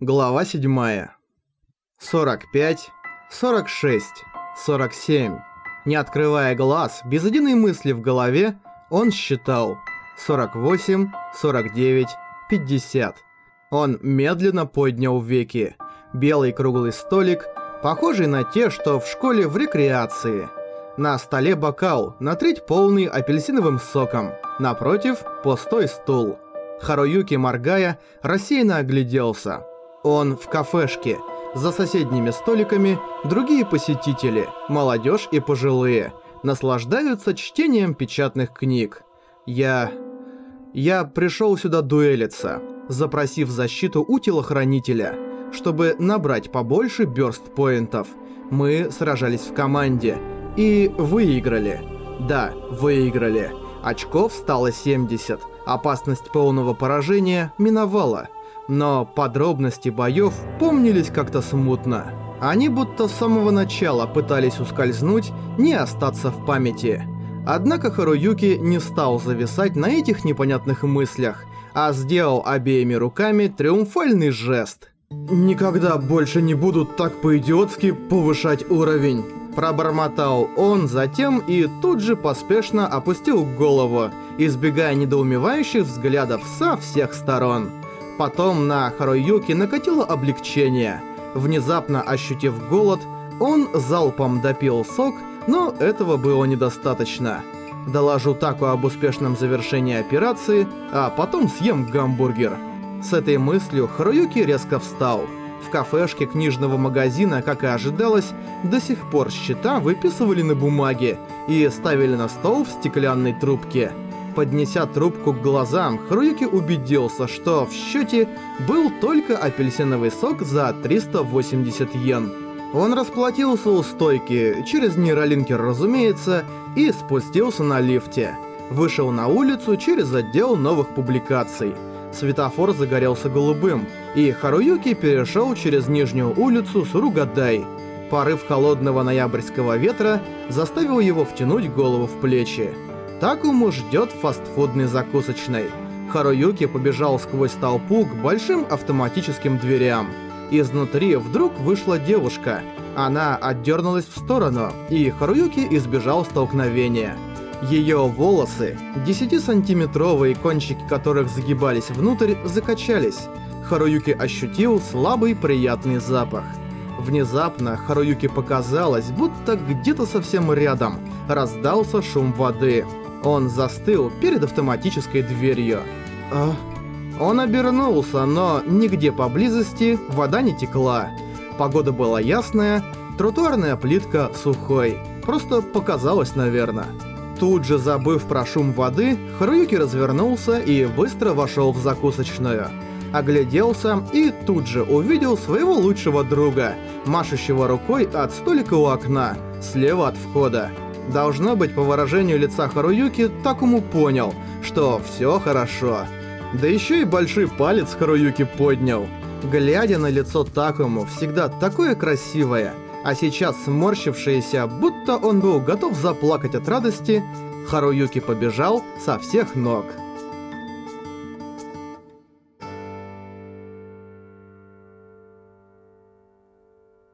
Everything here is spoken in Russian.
Глава 7. 45, 46, 47. Не открывая глаз, без единой мысли в голове, он считал 48, 49, 50. Он медленно поднял веки. Белый круглый столик, похожий на те, что в школе в рекреации. На столе бокал, на треть полный апельсиновым соком. Напротив – пустой стул. Харуюки, моргая, рассеянно огляделся. Он в кафешке. За соседними столиками другие посетители, молодежь и пожилые, наслаждаются чтением печатных книг. Я... Я пришел сюда дуэлиться, запросив защиту у телохранителя, чтобы набрать побольше бёрст-поинтов. Мы сражались в команде и выиграли. Да, выиграли. Очков стало 70, опасность полного поражения миновала. Но подробности боёв помнились как-то смутно. Они будто с самого начала пытались ускользнуть, не остаться в памяти. Однако Харуюки не стал зависать на этих непонятных мыслях, а сделал обеими руками триумфальный жест. «Никогда больше не буду так по-идиотски повышать уровень», пробормотал он затем и тут же поспешно опустил голову, избегая недоумевающих взглядов со всех сторон. Потом на Харуюки накатило облегчение. Внезапно ощутив голод, он залпом допил сок но этого было недостаточно. Доложу Таку об успешном завершении операции, а потом съем гамбургер. С этой мыслью Харуюки резко встал. В кафешке книжного магазина, как и ожидалось, до сих пор счета выписывали на бумаге и ставили на стол в стеклянной трубке. Поднеся трубку к глазам, Харуюки убедился, что в счете был только апельсиновый сок за 380 йен. Он расплатился у стойки, через нейролинкер, разумеется, и спустился на лифте. Вышел на улицу через отдел новых публикаций. Светофор загорелся голубым, и Харуюки перешел через нижнюю улицу Суругадай. Порыв холодного ноябрьского ветра заставил его втянуть голову в плечи. Такому ждет фастфудный закусочной. Харуюки побежал сквозь толпу к большим автоматическим дверям. Изнутри вдруг вышла девушка. Она отдернулась в сторону, и Харуюки избежал столкновения. Ее волосы, 10-сантиметровые кончики которых загибались внутрь, закачались. Харуюки ощутил слабый приятный запах. Внезапно Харуюки показалось, будто где-то совсем рядом раздался шум воды. Он застыл перед автоматической дверью. «А, он обернулся, но нигде поблизости вода не текла. Погода была ясная, тротуарная плитка сухой. Просто показалось, наверное. Тут же забыв про шум воды, Харуюки развернулся и быстро вошел в закусочную. Огляделся и тут же увидел своего лучшего друга, машущего рукой от столика у окна, слева от входа. Должно быть, по выражению лица Харуюки, Такому понял, что все хорошо. Да еще и большой палец Харуюки поднял. Глядя на лицо Такому, всегда такое красивое, а сейчас сморщившееся, будто он был готов заплакать от радости, Харуюки побежал со всех ног.